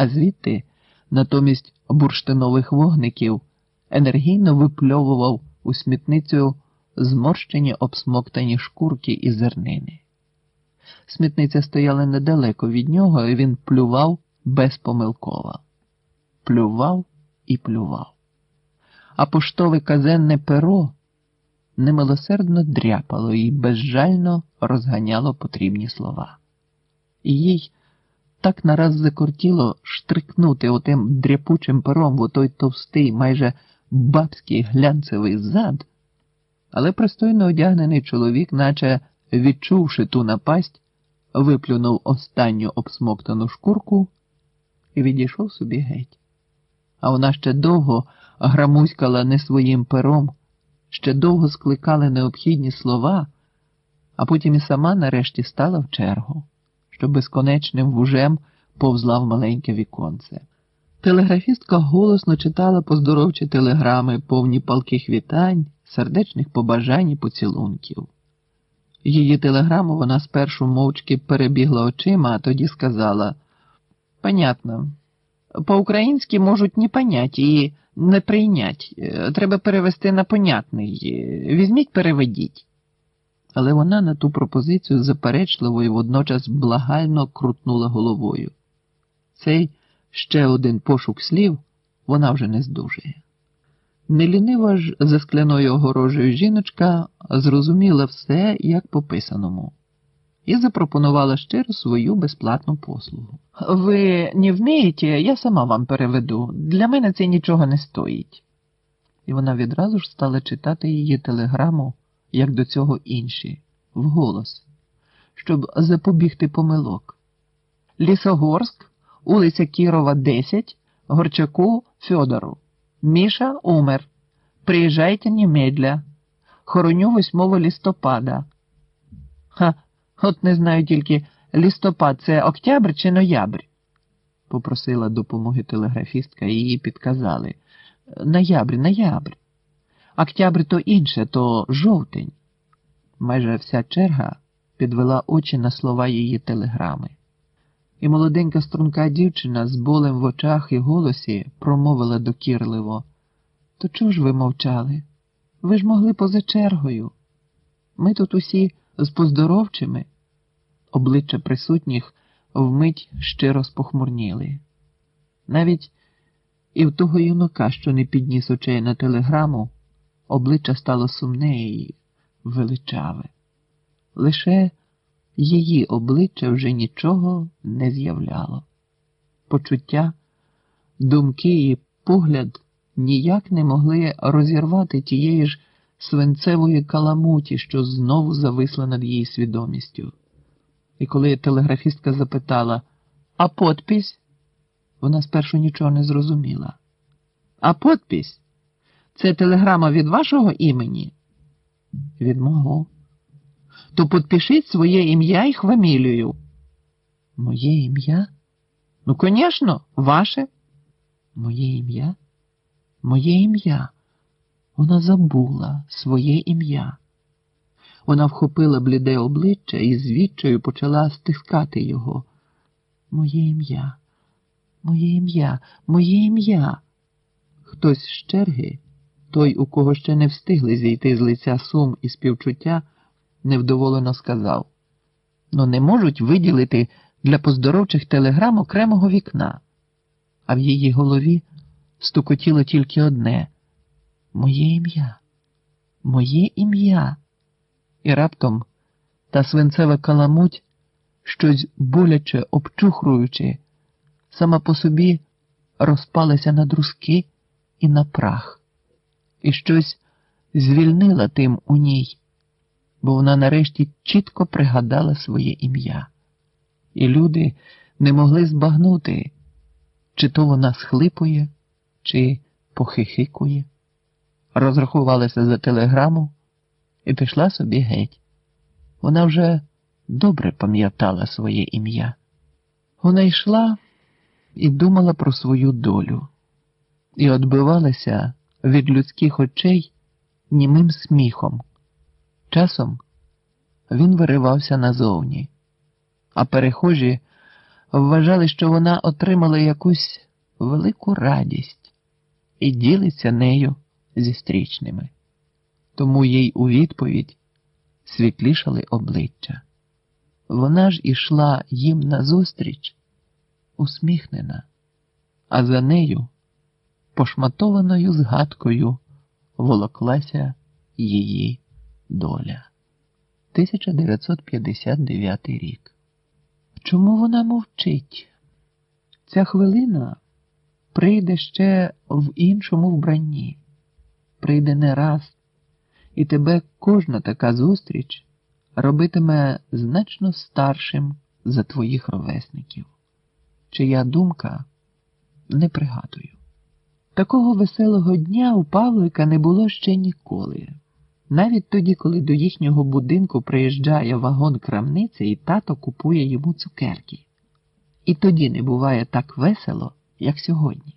а звідти, натомість бурштинових вогників, енергійно випльовував у смітницю зморщені обсмоктані шкурки і зернини. Смітниця стояла недалеко від нього, і він плював безпомилково. Плював і плював. А поштове казенне перо немилосердно дряпало і безжально розганяло потрібні слова. І їй так нараз закортіло штрикнути отим дряпучим пером в отой товстий, майже бабський глянцевий зад, але пристойно одягнений чоловік, наче відчувши ту напасть, виплюнув останню обсмоктану шкурку і відійшов собі геть. А вона ще довго грамуськала не своїм пером, ще довго скликали необхідні слова, а потім і сама нарешті стала в чергу, що безконечним вужем повзла в маленьке віконце. Телеграфістка голосно читала поздоровчі телеграми, повні палких вітань, сердечних побажань і поцілунків. Її телеграму вона спершу мовчки перебігла очима, а тоді сказала: Понятно, по-українськи можуть не понять і не прийнять. Треба перевести на понятний. Візьміть, переведіть. Але вона на ту пропозицію заперечливо і водночас благально крутнула головою. Цей ще один пошук слів вона вже не здужує. Нелінива ж за скляною огорожею жіночка зрозуміла все як по писаному, і запропонувала щиро свою безплатну послугу. Ви не вмієте, я сама вам переведу. Для мене це нічого не стоїть. І вона відразу ж стала читати її телеграму, як до цього інші, вголос, щоб запобігти помилок. Лісогорськ, вулиця Кірова, 10, Горчаку Фьодору. Міша умер. Приїжджайте немедля. Хороню 8 листопада. Ха, от не знаю тільки, листопад це октябрь чи ноябрь? Попросила допомоги телеграфістка і їй підказали. Ноябрь, ноябрь. Октябрь то інше, то жовтень. Майже вся черга підвела очі на слова її телеграми. І молоденька струнка дівчина з болем в очах і голосі промовила докірливо. То чого ж ви мовчали? Ви ж могли поза чергою. Ми тут усі з поздоровчими. Обличчя присутніх вмить щиро спохмурніли. Навіть і в того юнака, що не підніс очей на телеграму, обличчя стало сумне і величаве. Лише її обличчя вже нічого не з'являло. Почуття, думки і погляд ніяк не могли розірвати тієї ж свинцевої каламуті, що знову зависла над її свідомістю. І коли телеграфістка запитала, а подпись? Вона спершу нічого не зрозуміла. А подпись? Це телеграма від вашого імені? Від мого то підпишіть своє ім'я і фамілію. Моє ім'я? Ну, звісно, ваше. Моє ім'я? Моє ім'я. Вона забула своє ім'я. Вона вхопила бліде обличчя і звідчою почала стискати його. Моє ім'я, моє ім'я, моє ім'я. Хтось з черги, той, у кого ще не встигли зійти з лиця сум і співчуття невдоволено сказав. Ну не можуть виділити для поздоровчих телеграм окремого вікна. А в її голові стукотіло тільки одне моє ім'я, моє ім'я. І раптом та свинцева каламуть, щось боляче обчухруючи, сама по собі розпалася на друзки і на прах, і щось звільнила тим у ній бо вона нарешті чітко пригадала своє ім'я, і люди не могли збагнути, чи то вона схлипує, чи похихикує. Розрахувалася за телеграму і пішла собі геть. Вона вже добре пам'ятала своє ім'я. Вона йшла і думала про свою долю, і відбивалася від людських очей німим сміхом. Часом він виривався назовні, а перехожі вважали, що вона отримала якусь велику радість і ділиться нею зі стрічними. Тому їй у відповідь світлішали обличчя. Вона ж ішла їм назустріч, усміхнена, а за нею пошматованою згадкою волоклася її доля. 1959 рік. Чому вона мовчить? Ця хвилина прийде ще в іншому вбранні, прийде не раз, і тебе кожна така зустріч робитиме значно старшим за твоїх ровесників. Чия думка не пригадую. Такого веселого дня у Павлика не було ще ніколи. Навіть тоді, коли до їхнього будинку приїжджає вагон крамниці і тато купує йому цукерки. І тоді не буває так весело, як сьогодні.